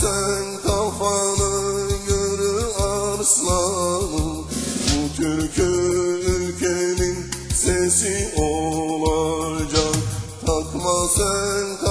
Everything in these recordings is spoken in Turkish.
sen kafanı yürü arslanım. Bu türkü ülkenin sesi olacak Takma sen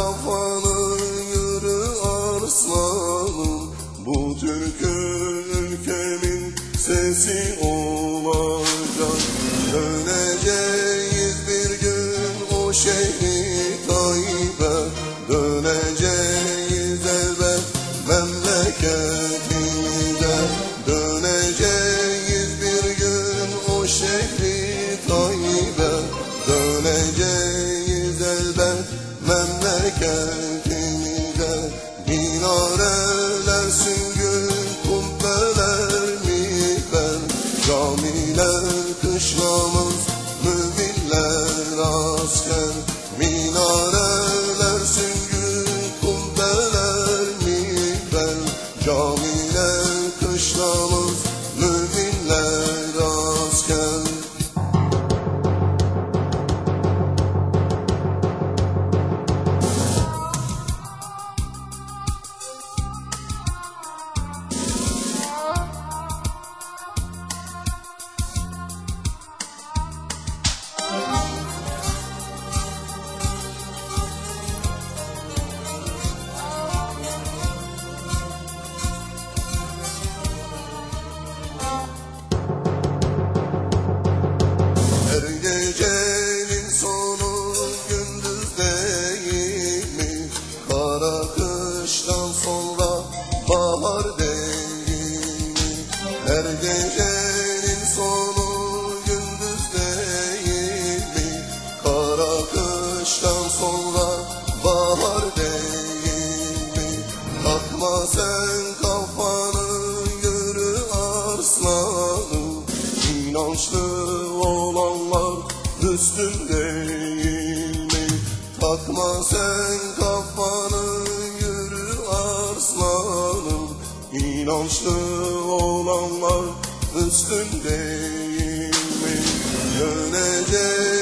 Camiler kışlamız İnançlı olanlar üstün değil mi? Takma sen kafanı yürü arslanım İnançlı olanlar üstün değil mi? Döneceğiz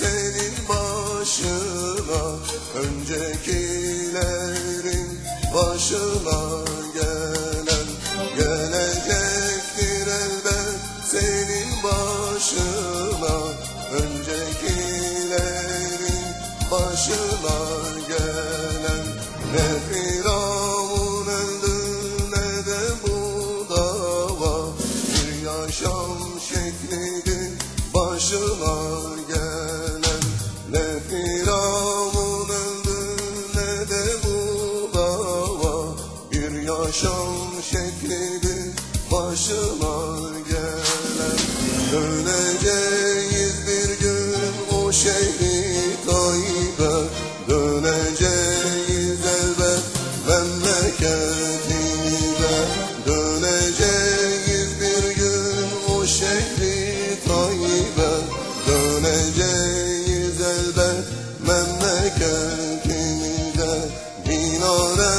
senin başına Öncekilerin başına gelen Gelecektir elbet senin başına Öncekilerin başına gelen. Ne Firavun öldü ne de bu dava Bir yaşam şeklidir başına gelen Ne Firavun öldü ne de bu dava. Yaşam şeklidir başıma gelen. Öyle ahora